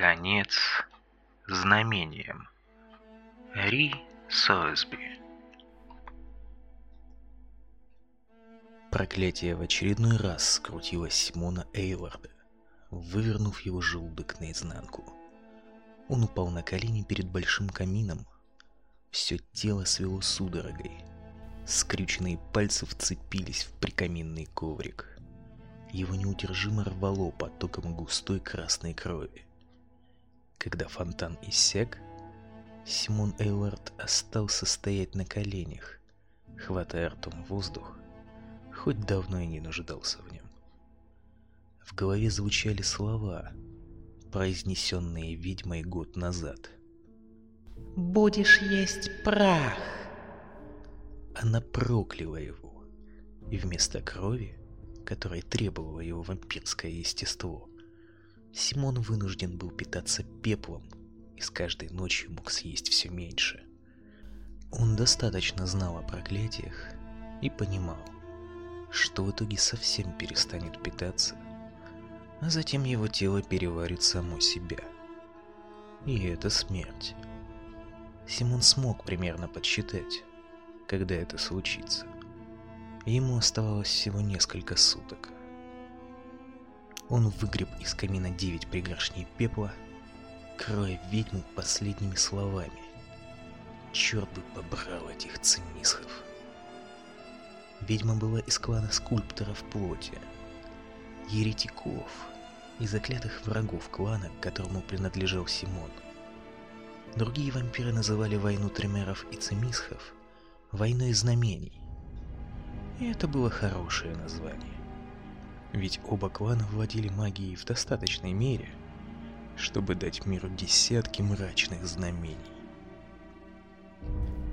Конец знамением. Ри Сойсби. Проклятие в очередной раз скрутило Симона Эйларда, вывернув его желудок наизнанку. Он упал на колени перед большим камином. Все тело свело судорогой. Скрюченные пальцы вцепились в прикаминный коврик. Его неудержимо рвало потоком густой красной крови. Когда фонтан иссяк, Симон Эйлард остался стоять на коленях, хватая ртом воздух, хоть давно и не нуждался в нем. В голове звучали слова, произнесенные ведьмой год назад. «Будешь есть прах!» Она прокляла его, и вместо крови, которой требовало его вампирское естество, Симон вынужден был питаться пеплом и с каждой ночью мог съесть все меньше. Он достаточно знал о проклятиях и понимал, что в итоге совсем перестанет питаться, а затем его тело переварит само себя. И это смерть. Симон смог примерно подсчитать, когда это случится. Ему оставалось всего несколько суток. Он выгреб из камина девять пригоршней пепла, кроя ведьму последними словами. Черт бы побрал этих цимисхов. Ведьма была из клана скульпторов плоти, еретиков и заклятых врагов клана, которому принадлежал Симон. Другие вампиры называли войну тремеров и цимисхов войной знамений. И это было хорошее название. Ведь оба клана владели магией в достаточной мере, чтобы дать миру десятки мрачных знамений.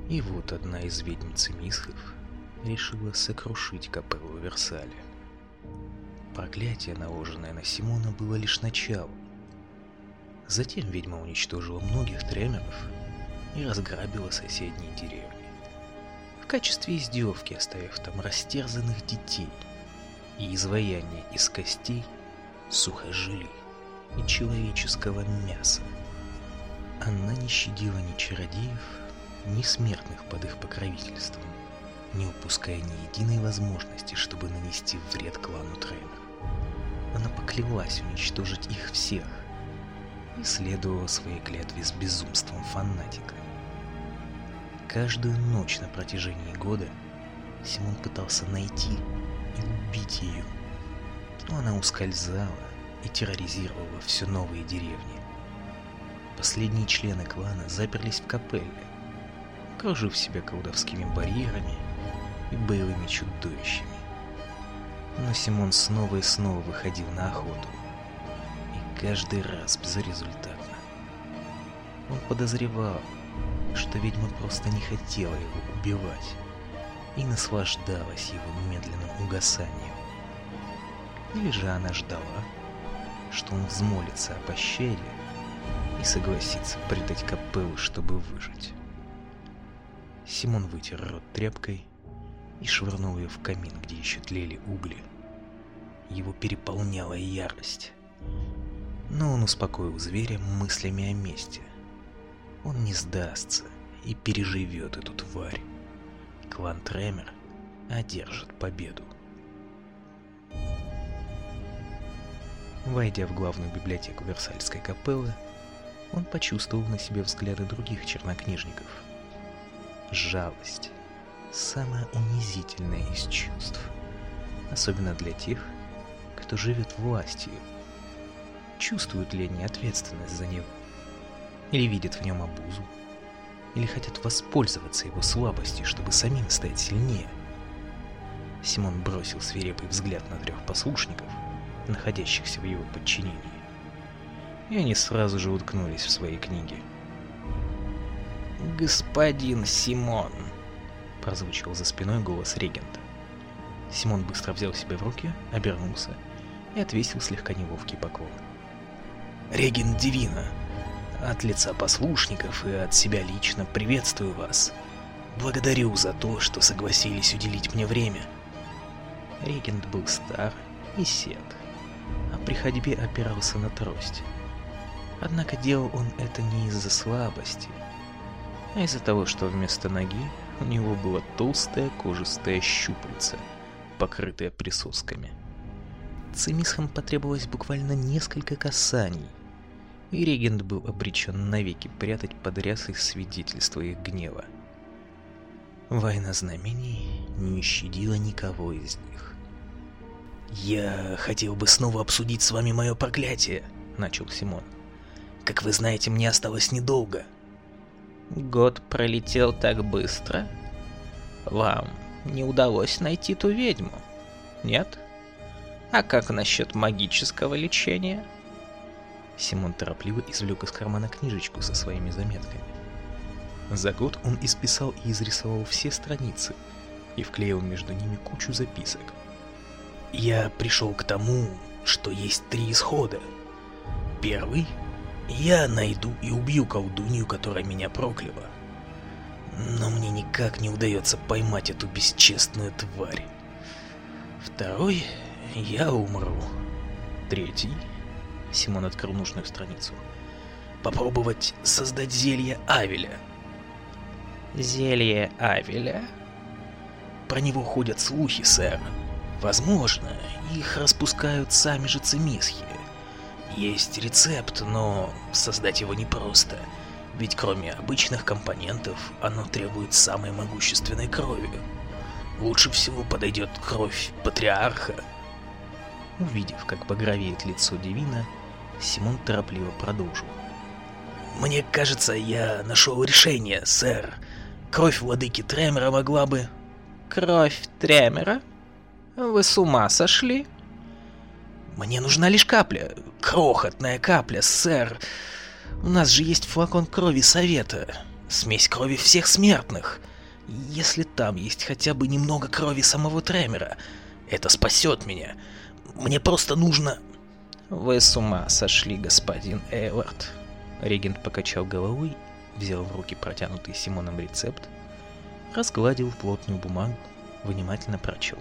И вот одна из ведьм Цимисхов решила сокрушить капеллу Версаля. Проклятие, наложенное на Симона, было лишь началом. Затем ведьма уничтожила многих тремеров и разграбила соседние деревни. В качестве издевки оставив там растерзанных детей – и изваяние из костей, сухожилий и человеческого мяса. Она не щадила ни чародеев, ни смертных под их покровительством, не упуская ни единой возможности, чтобы нанести вред клану Тремер. Она поклялась уничтожить их всех и следовала своей клятве с безумством фанатика. Каждую ночь на протяжении года Симон пытался найти и убить ее. Но она ускользала и терроризировала все новые деревни. Последние члены клана заперлись в капелле, окружив себя колдовскими барьерами и боевыми чудовищами. Но Симон снова и снова выходил на охоту, и каждый раз безрезультатно. Он подозревал, что ведьма просто не хотела его убивать, и наслаждалась его медленным угасанием. Или же она ждала, что он взмолится о пощаде и согласится предать капеллу, чтобы выжить. Симон вытер рот тряпкой и швырнул ее в камин, где еще тлели угли. Его переполняла ярость. Но он успокоил зверя мыслями о мести. Он не сдастся и переживет эту тварь клан Тремер одержит победу. Войдя в главную библиотеку Версальской капеллы, он почувствовал на себе взгляды других чернокнижников. Жалость – самое унизительное из чувств, особенно для тех, кто живет властью. Чувствуют ли они ответственность за него? Или видят в нем обузу? Или хотят воспользоваться его слабостью, чтобы самим стать сильнее. Симон бросил свирепый взгляд на трех послушников, находящихся в его подчинении. И они сразу же уткнулись в свои книги. «Господин Симон!» — прозвучал за спиной голос регента. Симон быстро взял себя в руки, обернулся и отвесил слегка неловкий поклон. «Регент Дивина!» От лица послушников и от себя лично приветствую вас. Благодарю за то, что согласились уделить мне время. Регент был стар и сед, а при ходьбе опирался на трость. Однако делал он это не из-за слабости, а из-за того, что вместо ноги у него было толстое кожистое щупальце, покрытое присосками. Цимисхам потребовалось буквально несколько касаний, и регент был обречен навеки прятать под рясой свидетельства их гнева. Война знамений не щадила никого из них. «Я хотел бы снова обсудить с вами мое проклятие», — начал Симон. «Как вы знаете, мне осталось недолго». Год пролетел так быстро. Вам не удалось найти ту ведьму, нет? А как насчет магического лечения? Симон торопливо извлек из кармана книжечку со своими заметками. За год он исписал и изрисовал все страницы и вклеил между ними кучу записок. «Я пришел к тому, что есть три исхода. Первый — я найду и убью колдунью, которая меня прокляла. Но мне никак не удается поймать эту бесчестную тварь. Второй — я умру. Третий — Симон открыл нужную страницу. Попробовать создать зелье Авеля — Зелье Авеля? Про него ходят слухи, сэр. Возможно, их распускают сами же цимисхи. Есть рецепт, но создать его непросто. Ведь кроме обычных компонентов, оно требует самой могущественной крови. Лучше всего подойдет кровь патриарха. Увидев, как багровеет лицо Девина, Симон торопливо продолжил. «Мне кажется, я нашел решение, сэр. Кровь владыки Тремера могла бы... Кровь Тремера? Вы с ума сошли? Мне нужна лишь капля. Крохотная капля, сэр. У нас же есть флакон крови Совета. Смесь крови всех смертных. Если там есть хотя бы немного крови самого Тремера, это спасет меня. Мне просто нужно... Вы с ума сошли, господин Эйлард. Регент покачал головой взял в руки протянутый Симоном рецепт, разгладил плотную бумагу, внимательно прочел.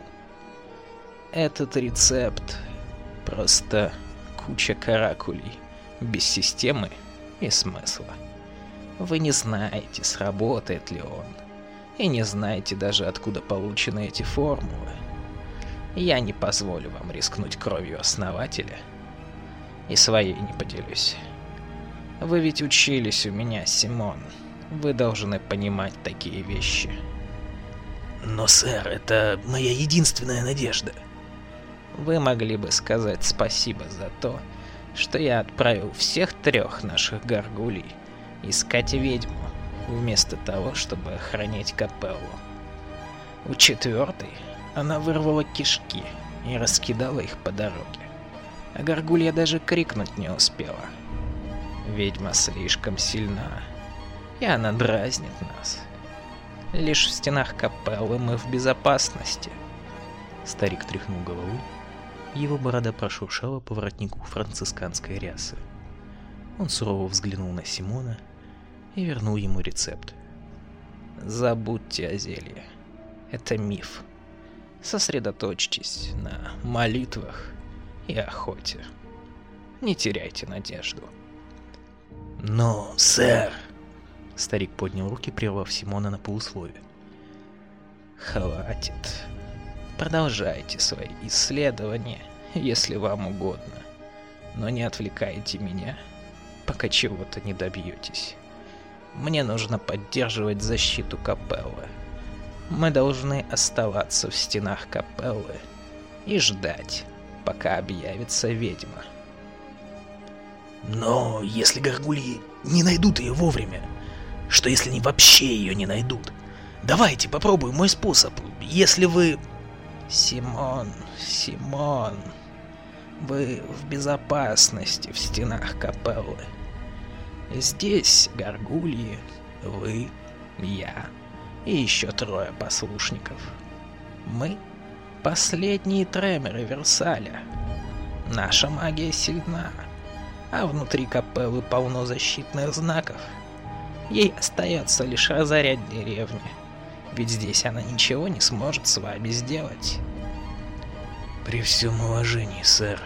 Этот рецепт просто куча каракулей, без системы и смысла. Вы не знаете, сработает ли он, и не знаете даже, откуда получены эти формулы. Я не позволю вам рискнуть кровью основателя, и своей не поделюсь. Вы ведь учились у меня, Симон. Вы должны понимать такие вещи. Но, сэр, это моя единственная надежда. Вы могли бы сказать спасибо за то, что я отправил всех трех наших горгулей искать ведьму, вместо того, чтобы охранять капеллу. У четвертой она вырвала кишки и раскидала их по дороге. А горгулья даже крикнуть не успела. Ведьма слишком сильна, и она дразнит нас. Лишь в стенах капеллы мы в безопасности. Старик тряхнул головой, его борода прошуршала по воротнику францисканской рясы. Он сурово взглянул на Симона и вернул ему рецепт. Забудьте о зелье. Это миф. Сосредоточьтесь на молитвах и охоте. Не теряйте надежду. «Но, сэр...» Старик поднял руки, прервав Симона на полусловие. «Хватит. Продолжайте свои исследования, если вам угодно. Но не отвлекайте меня, пока чего-то не добьетесь. Мне нужно поддерживать защиту капеллы. Мы должны оставаться в стенах капеллы и ждать, пока объявится ведьма». Но если горгульи не найдут ее вовремя, что если они вообще ее не найдут? Давайте попробуем мой способ. Если вы... Симон, Симон, вы в безопасности в стенах капеллы. Здесь горгульи, вы, я и еще трое послушников. Мы последние тремеры Версаля. Наша магия сильна а внутри капеллы полно защитных знаков. Ей остается лишь разорять деревни, ведь здесь она ничего не сможет с вами сделать. При всем уважении, сэр,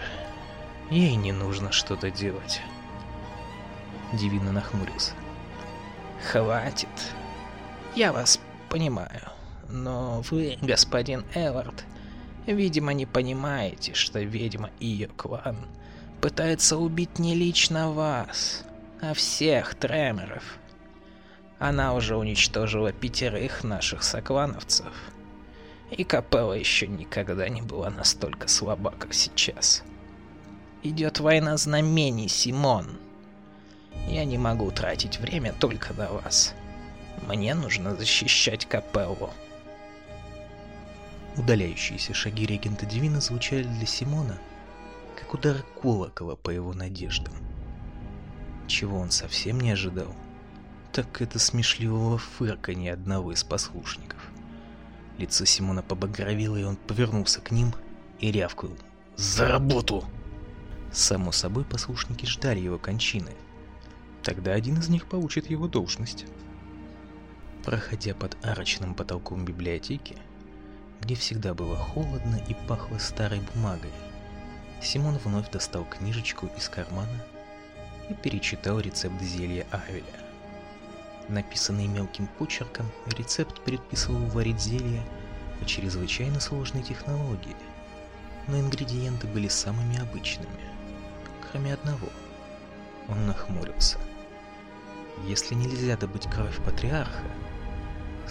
ей не нужно что-то делать. Дивина нахмурился. Хватит. Я вас понимаю, но вы, господин Эвард, видимо, не понимаете, что ведьма и ее клан пытается убить не лично вас, а всех тремеров. Она уже уничтожила пятерых наших соклановцев. И Капелла еще никогда не была настолько слаба, как сейчас. Идет война знамений, Симон. Я не могу тратить время только на вас. Мне нужно защищать Капеллу. Удаляющиеся шаги регента Дивина звучали для Симона, как удар колокола по его надеждам. Чего он совсем не ожидал, так это смешливого фырканья одного из послушников. Лицо Симона побагровело, и он повернулся к ним и рявкнул. «За работу!» Само собой, послушники ждали его кончины. Тогда один из них получит его должность. Проходя под арочным потолком библиотеки, где всегда было холодно и пахло старой бумагой, Симон вновь достал книжечку из кармана и перечитал рецепт зелья Авеля. Написанный мелким почерком, рецепт предписывал варить зелье по чрезвычайно сложной технологии, но ингредиенты были самыми обычными, кроме одного. Он нахмурился. Если нельзя добыть кровь патриарха,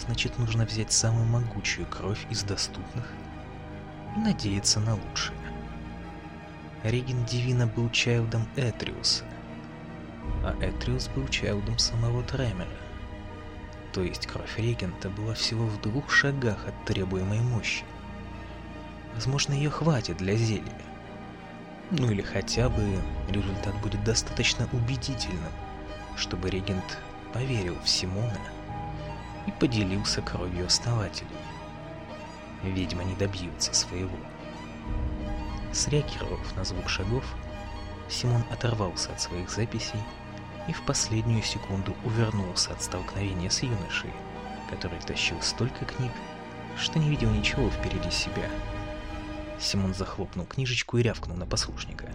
значит нужно взять самую могучую кровь из доступных и надеяться на лучшее. Реген Дивина был чайлдом Этриуса, а Этриус был чайлдом самого Тремера. То есть кровь регента была всего в двух шагах от требуемой мощи. Возможно, ее хватит для зелья. Ну или хотя бы результат будет достаточно убедительным, чтобы регент поверил в Симона и поделился кровью основателей. Ведьма не добьются своего. Среагировав на звук шагов, Симон оторвался от своих записей и в последнюю секунду увернулся от столкновения с юношей, который тащил столько книг, что не видел ничего впереди себя. Симон захлопнул книжечку и рявкнул на послушника.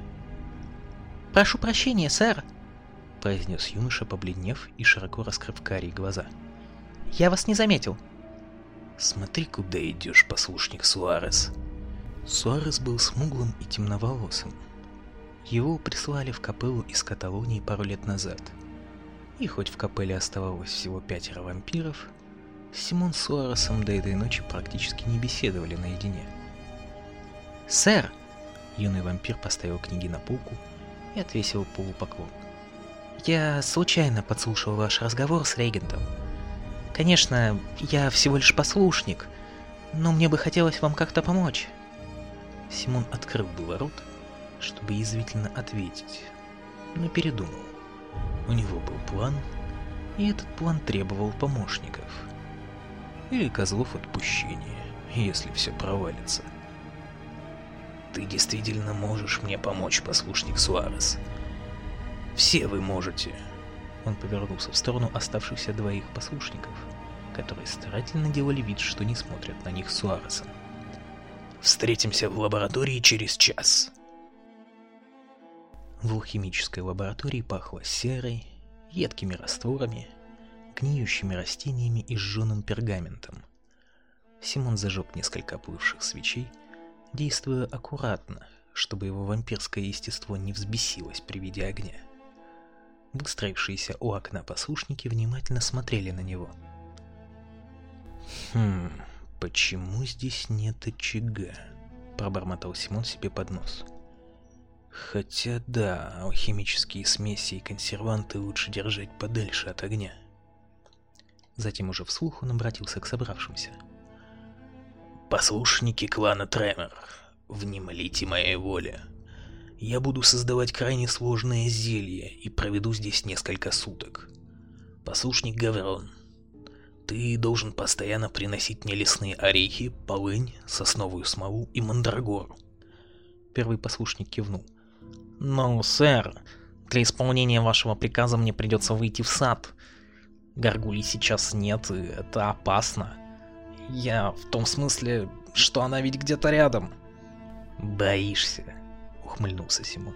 «Прошу прощения, сэр!» — произнес юноша, побледнев и широко раскрыв карие глаза. «Я вас не заметил!» «Смотри, куда идешь, послушник Суарес!» Суарес был смуглым и темноволосым, его прислали в капеллу из Каталонии пару лет назад. И хоть в капелле оставалось всего пятеро вампиров, Симон с Суаресом до этой ночи практически не беседовали наедине. «Сэр!» Юный вампир поставил книги на полку и отвесил полупоклон. «Я случайно подслушал ваш разговор с регентом. Конечно, я всего лишь послушник, но мне бы хотелось вам как-то помочь». Симон открыл было рот, чтобы язвительно ответить, но передумал. У него был план, и этот план требовал помощников. Или козлов отпущения, если все провалится. Ты действительно можешь мне помочь, послушник Суарес. Все вы можете. Он повернулся в сторону оставшихся двоих послушников, которые старательно делали вид, что не смотрят на них Суаресом. Встретимся в лаборатории через час. В алхимической лаборатории пахло серой, едкими растворами, гниющими растениями и сжженным пергаментом. Симон зажег несколько оплывших свечей, действуя аккуратно, чтобы его вампирское естество не взбесилось при виде огня. Выстроившиеся у окна послушники внимательно смотрели на него. «Хм, почему здесь нет очага?» — пробормотал Симон себе под нос. Хотя да, алхимические смеси и консерванты лучше держать подальше от огня. Затем уже вслух он обратился к собравшимся. «Послушники клана Тремор, внемлите моей воле. Я буду создавать крайне сложное зелье и проведу здесь несколько суток. Послушник Гаврон, ты должен постоянно приносить мне лесные орехи, полынь, сосновую смолу и мандрагору. Первый послушник кивнул. «Но, сэр, для исполнения вашего приказа мне придется выйти в сад. Гаргулей сейчас нет, и это опасно. Я в том смысле, что она ведь где-то рядом». «Боишься?» — ухмыльнулся Симон.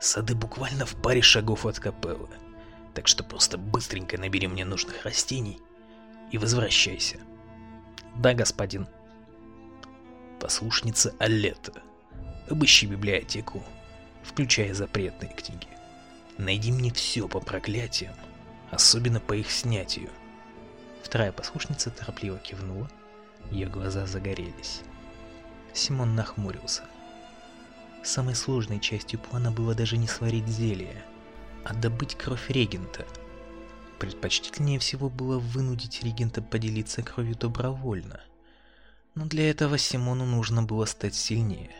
Сады буквально в паре шагов от капеллы. Так что просто быстренько набери мне нужных растений и возвращайся. Да, господин. Послушница Аллета. Обыщи библиотеку, включая запретные книги. Найди мне все по проклятиям, особенно по их снятию. Вторая послушница торопливо кивнула, ее глаза загорелись. Симон нахмурился. Самой сложной частью плана было даже не сварить зелье, а добыть кровь регента. Предпочтительнее всего было вынудить регента поделиться кровью добровольно. Но для этого Симону нужно было стать сильнее.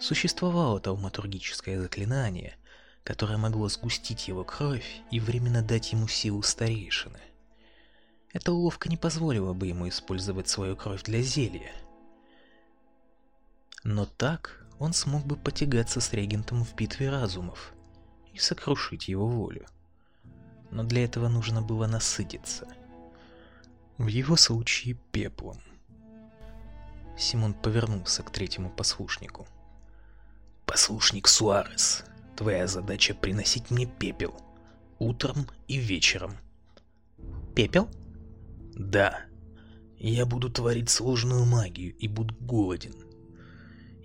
Существовало тауматургическое заклинание, которое могло сгустить его кровь и временно дать ему силу старейшины. Эта уловка не позволила бы ему использовать свою кровь для зелья. Но так он смог бы потягаться с регентом в битве разумов и сокрушить его волю. Но для этого нужно было насытиться. В его случае пеплом. Симон повернулся к третьему послушнику. «Послушник Суарес, твоя задача приносить мне пепел. Утром и вечером». «Пепел?» Да, я буду творить сложную магию и буду голоден.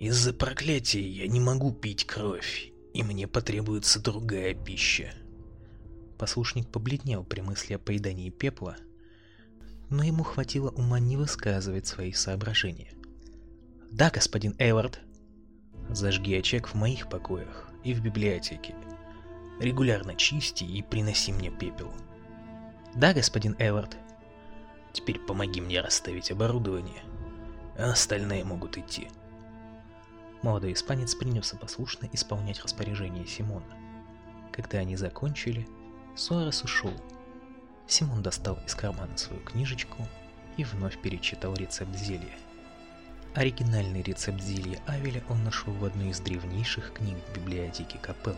Из-за проклятия я не могу пить кровь, и мне потребуется другая пища. Послушник побледнел при мысли о поедании пепла, но ему хватило ума не высказывать свои соображения. «Да, господин Эйлард!» «Зажги очаг в моих покоях и в библиотеке. Регулярно чисти и приноси мне пепел». «Да, господин Эйлард!» Теперь помоги мне расставить оборудование, а остальные могут идти. Молодой испанец принялся послушно исполнять распоряжение Симона. Когда они закончили, Суарес ушел. Симон достал из кармана свою книжечку и вновь перечитал рецепт зелья. Оригинальный рецепт зелья Авеля он нашел в одной из древнейших книг в библиотеке Капелла.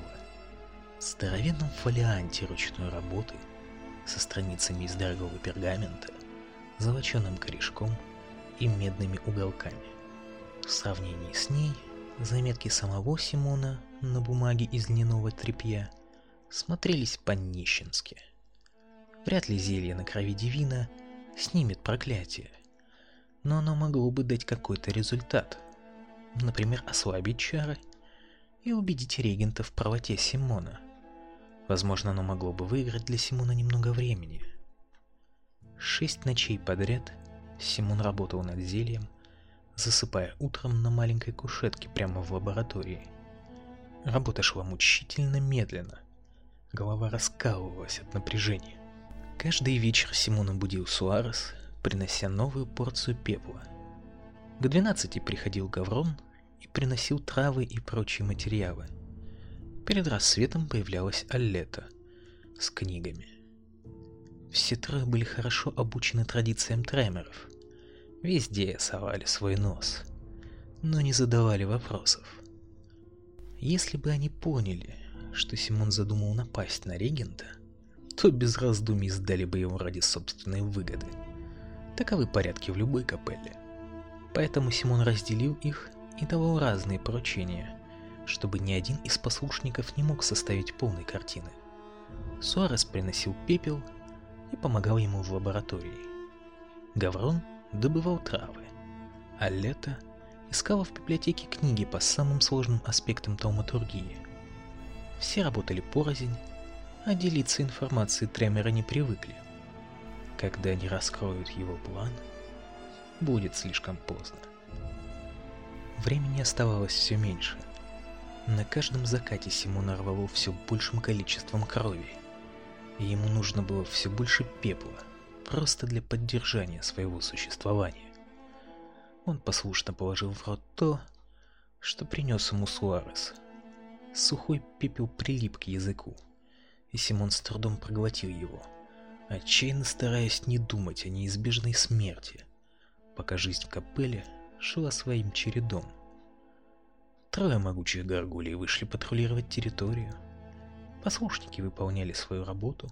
В здоровенном фолианте ручной работы со страницами из дорогого пергамента золоченым корешком и медными уголками. В сравнении с ней заметки самого Симона на бумаге из льняного тряпья смотрелись по-нищенски. Вряд ли зелье на крови Дивина снимет проклятие, но оно могло бы дать какой-то результат. Например, ослабить чары и убедить регента в правоте Симона. Возможно, оно могло бы выиграть для Симона немного времени – Шесть ночей подряд Симон работал над зельем, засыпая утром на маленькой кушетке прямо в лаборатории. Работа шла мучительно медленно. Голова раскалывалась от напряжения. Каждый вечер Симона будил Суарес, принося новую порцию пепла. К двенадцати приходил Гаврон и приносил травы и прочие материалы. Перед рассветом появлялась Аллета с книгами. Все трое были хорошо обучены традициям тремеров. Везде совали свой нос, но не задавали вопросов. Если бы они поняли, что Симон задумал напасть на регента, то без раздумий сдали бы его ради собственной выгоды. Таковы порядки в любой капелле. Поэтому Симон разделил их и давал разные поручения, чтобы ни один из послушников не мог составить полной картины. Суарес приносил пепел и помогал ему в лаборатории. Гаврон добывал травы, а Лето искала в библиотеке книги по самым сложным аспектам тауматургии. Все работали порознь, а делиться информацией Тремера не привыкли. Когда они раскроют его план, будет слишком поздно. Времени оставалось все меньше. На каждом закате Симона рвало все большим количеством крови и ему нужно было все больше пепла, просто для поддержания своего существования. Он послушно положил в рот то, что принес ему Суарес. Сухой пепел прилип к языку, и Симон с трудом проглотил его, отчаянно стараясь не думать о неизбежной смерти, пока жизнь в капелле шла своим чередом. Трое могучих горгулей вышли патрулировать территорию, Послушники выполняли свою работу.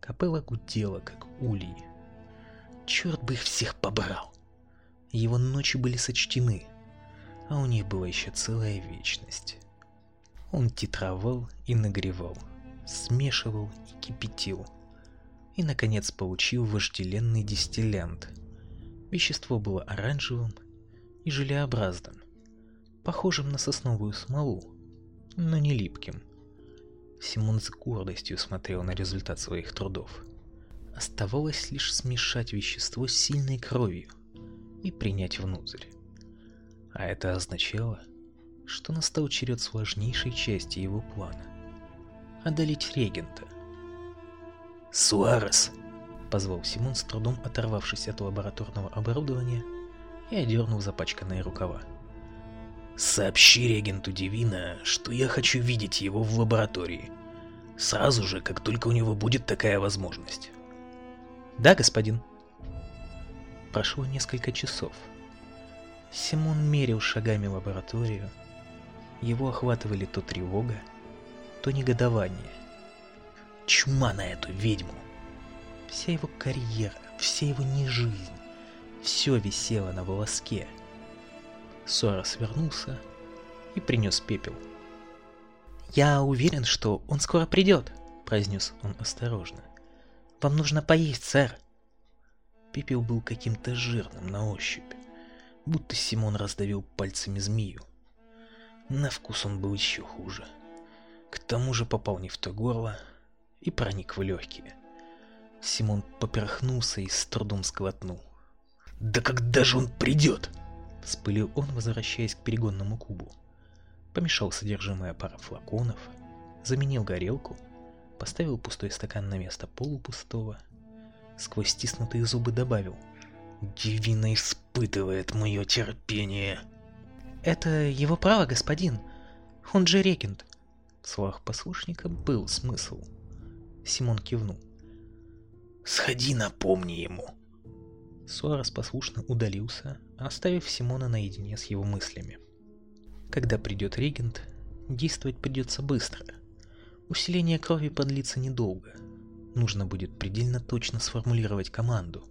Капелла гудела, как улей. Черт бы их всех побрал! Его ночи были сочтены, а у них была еще целая вечность. Он титровал и нагревал, смешивал и кипятил. И, наконец, получил вожделенный дистиллянт. Вещество было оранжевым и желеобразным, похожим на сосновую смолу, но не липким. Симон с гордостью смотрел на результат своих трудов. Оставалось лишь смешать вещество с сильной кровью и принять внутрь. А это означало, что настал черед сложнейшей части его плана — одолеть регента. «Суарес!» — позвал Симон, с трудом оторвавшись от лабораторного оборудования и одернув запачканные рукава. «Сообщи регенту Дивина, что я хочу видеть его в лаборатории. Сразу же, как только у него будет такая возможность». «Да, господин». Прошло несколько часов. Симон мерил шагами лабораторию. Его охватывали то тревога, то негодование. Чума на эту ведьму! Вся его карьера, вся его нежизнь, все висело на волоске. Сора свернулся и принес пепел. «Я уверен, что он скоро придет», — произнес он осторожно. «Вам нужно поесть, сэр». Пепел был каким-то жирным на ощупь, будто Симон раздавил пальцами змею. На вкус он был еще хуже. К тому же попал не в то горло и проник в легкие. Симон поперхнулся и с трудом сглотнул. «Да когда же он придет?» Вспылил он, возвращаясь к перегонному кубу. Помешал содержимое пара флаконов, заменил горелку, поставил пустой стакан на место полупустого, сквозь стиснутые зубы добавил «Дивина испытывает мое терпение!» «Это его право, господин. Он же регент». В словах послушника был смысл. Симон кивнул. «Сходи, напомни ему!» Суарес послушно удалился, оставив Симона наедине с его мыслями. Когда придет регент, действовать придется быстро. Усиление крови подлится недолго. Нужно будет предельно точно сформулировать команду.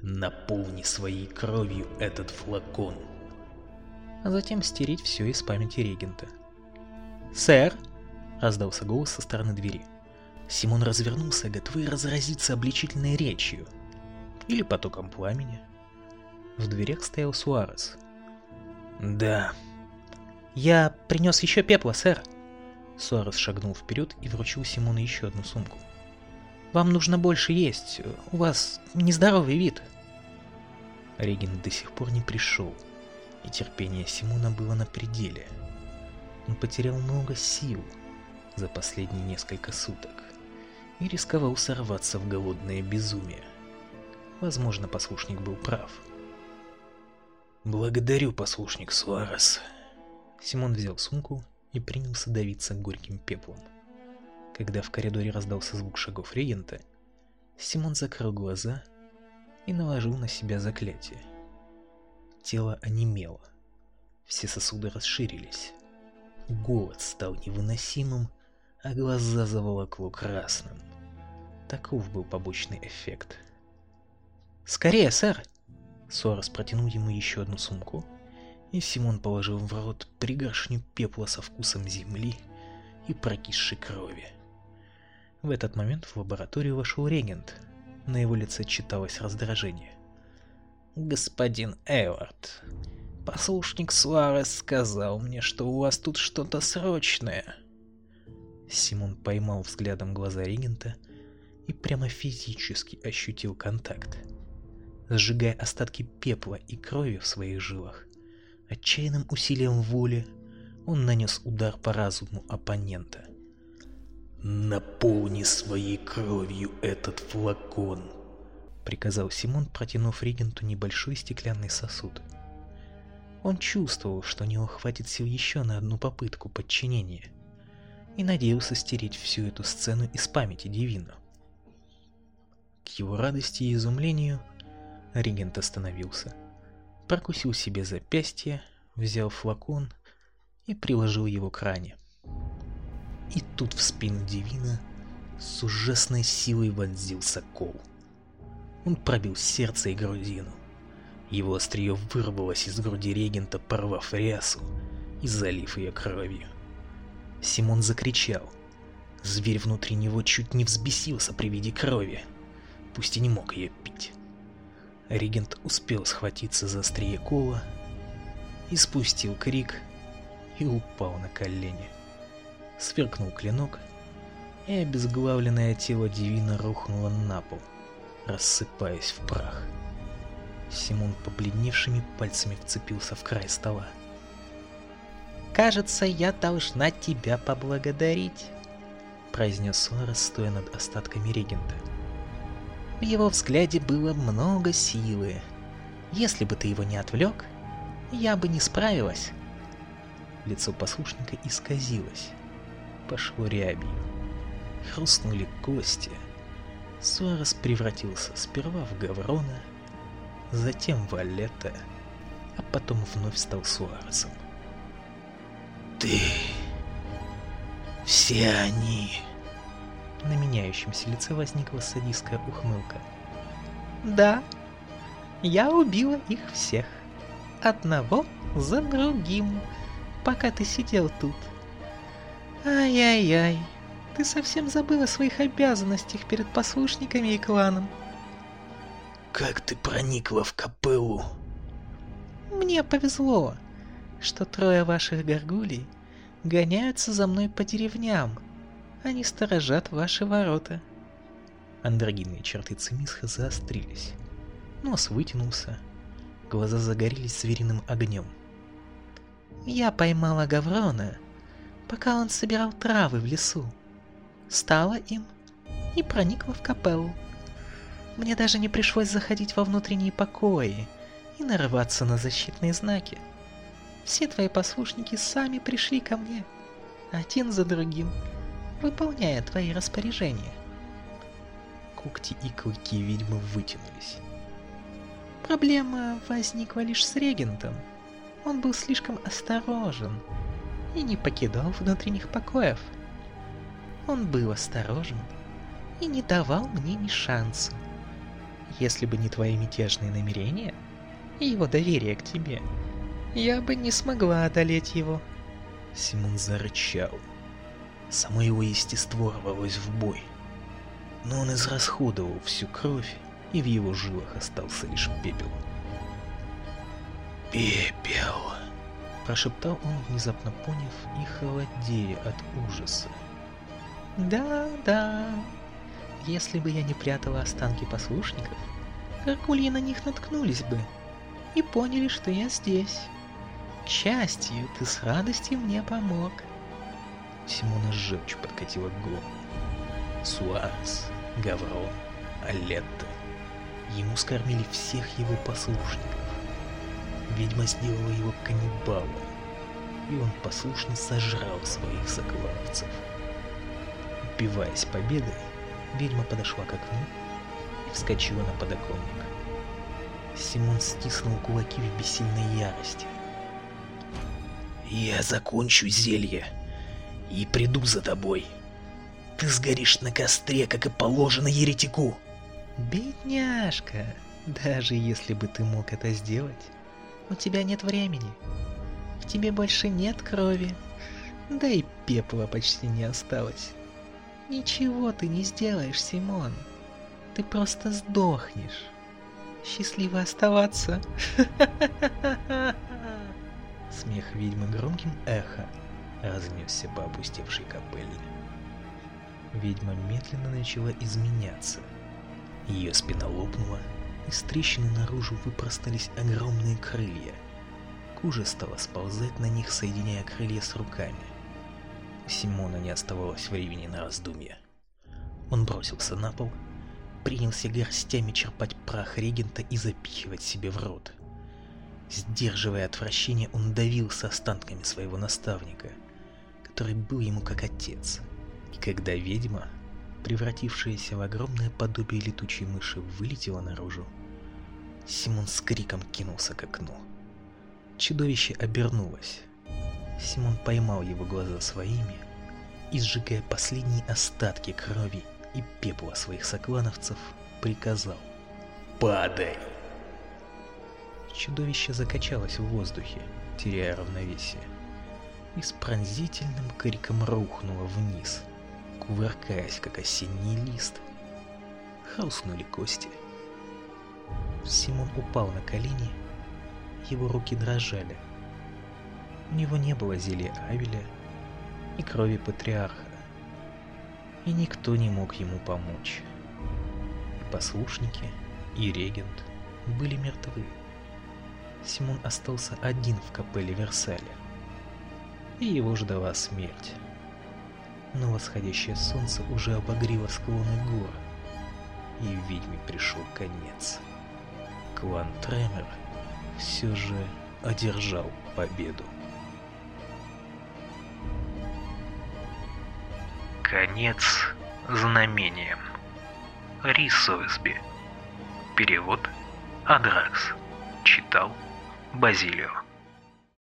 «Наполни своей кровью этот флакон!» А затем стереть все из памяти регента. «Сэр!» — раздался голос со стороны двери. Симон развернулся, готовый разразиться обличительной речью — или потоком пламени. В дверях стоял Суарес. «Да». «Я принес еще пепла, сэр». Суарес шагнул вперед и вручил Симону еще одну сумку. «Вам нужно больше есть. У вас нездоровый вид». Реген до сих пор не пришел, и терпение Симона было на пределе. Он потерял много сил за последние несколько суток и рисковал сорваться в голодное безумие. Возможно, послушник был прав. «Благодарю, послушник Суарес». Симон взял сумку и принялся давиться горьким пеплом. Когда в коридоре раздался звук шагов регента, Симон закрыл глаза и наложил на себя заклятие. Тело онемело, все сосуды расширились. Голод стал невыносимым, а глаза заволокло красным. Таков был побочный эффект – «Скорее, сэр!» Суарес протянул ему еще одну сумку, и Симон положил в рот пригоршню пепла со вкусом земли и прокисшей крови. В этот момент в лабораторию вошел регент. На его лице читалось раздражение. «Господин Эвард, послушник Суарес сказал мне, что у вас тут что-то срочное». Симон поймал взглядом глаза регента и прямо физически ощутил контакт сжигая остатки пепла и крови в своих жилах. Отчаянным усилием воли он нанес удар по разуму оппонента. «Наполни своей кровью этот флакон!» — приказал Симон, протянув регенту небольшой стеклянный сосуд. Он чувствовал, что у него хватит сил еще на одну попытку подчинения, и надеялся стереть всю эту сцену из памяти Дивина. К его радости и изумлению — Регент остановился, прокусил себе запястье, взял флакон и приложил его к ране. И тут в спину Дивина с ужасной силой вонзился кол. Он пробил сердце и грудину. Его острие вырвалось из груди регента, порвав рясу и залив ее кровью. Симон закричал. Зверь внутри него чуть не взбесился при виде крови, пусть и не мог ее пить. Регент успел схватиться за острие кола и спустил крик и упал на колени. Сверкнул клинок, и обезглавленное тело Дивина рухнуло на пол, рассыпаясь в прах. Симон побледневшими пальцами вцепился в край стола. «Кажется, я должна тебя поблагодарить», — произнес Суарес, стоя над остатками регента. В его взгляде было много силы. Если бы ты его не отвлек, я бы не справилась. Лицо послушника исказилось, пошло рябью. Хрустнули кости. Суарес превратился сперва в Гаврона, затем в Алета, а потом вновь стал Суаресом. «Ты... все они...» На меняющемся лице возникла садистская ухмылка. «Да, я убила их всех. Одного за другим, пока ты сидел тут. Ай-яй-яй, ты совсем забыл о своих обязанностях перед послушниками и кланом. Как ты проникла в капеллу? Мне повезло, что трое ваших горгулей гоняются за мной по деревням. Они сторожат ваши ворота. Андрогинные черты Цимисха заострились. Нос вытянулся, глаза загорелись звериным огнем. Я поймала Гаврона, пока он собирал травы в лесу. Стала им и проникла в капеллу. Мне даже не пришлось заходить во внутренние покои и нарываться на защитные знаки. Все твои послушники сами пришли ко мне, один за другим, выполняя твои распоряжения. Когти и клыки ведьмы вытянулись. Проблема возникла лишь с регентом. Он был слишком осторожен и не покидал внутренних покоев. Он был осторожен и не давал мне ни шанса. Если бы не твои мятежные намерения и его доверие к тебе, я бы не смогла одолеть его. Симон зарычал. Само его естество рвалось в бой. Но он израсходовал всю кровь, и в его жилах остался лишь пепел. «Пепел!» – прошептал он, внезапно поняв и холодея от ужаса. «Да-да, если бы я не прятала останки послушников, Гаргульи на них наткнулись бы и поняли, что я здесь. К счастью, ты с радостью мне помог. Симона желчь подкатила к горлу. Суарес, Гаврон, Алетта. Ему скормили всех его послушников. Ведьма сделала его каннибалом, и он послушно сожрал своих соклановцев. Упиваясь победой, ведьма подошла к окну и вскочила на подоконник. Симон стиснул кулаки в бессильной ярости. «Я закончу зелье и приду за тобой. Ты сгоришь на костре, как и положено еретику!» «Бедняжка, даже если бы ты мог это сделать, у тебя нет времени. В тебе больше нет крови, да и пепла почти не осталось. Ничего ты не сделаешь, Симон. Ты просто сдохнешь. Счастливо оставаться. Смех ведьмы громким эхо разнесся по опустевшей капелле. Ведьма медленно начала изменяться. Ее спина лопнула, из трещины наружу выпростались огромные крылья. Кожа стала сползать на них, соединяя крылья с руками. У Симона не оставалось времени на раздумья. Он бросился на пол, принялся горстями черпать прах регента и запихивать себе в рот. Сдерживая отвращение, он давился останками своего наставника, который был ему как отец. И когда ведьма, превратившаяся в огромное подобие летучей мыши, вылетела наружу, Симон с криком кинулся к окну. Чудовище обернулось, Симон поймал его глаза своими и, сжигая последние остатки крови и пепла своих соклановцев, приказал «Падай!». Чудовище закачалось в воздухе, теряя равновесие. И с пронзительным криком рухнула вниз, кувыркаясь, как осенний лист. Хрустнули кости. Симон упал на колени, его руки дрожали. У него не было зелья Авеля и крови патриарха, и никто не мог ему помочь. И послушники, и регент были мертвы. Симон остался один в капелле Версаля, и его ждала смерть. Но восходящее солнце уже обогрело склоны гор, и ведьме пришел конец. Клан Тремер все же одержал победу. Конец знамением. Рисовесби. Перевод Адракс. Читал Базилио.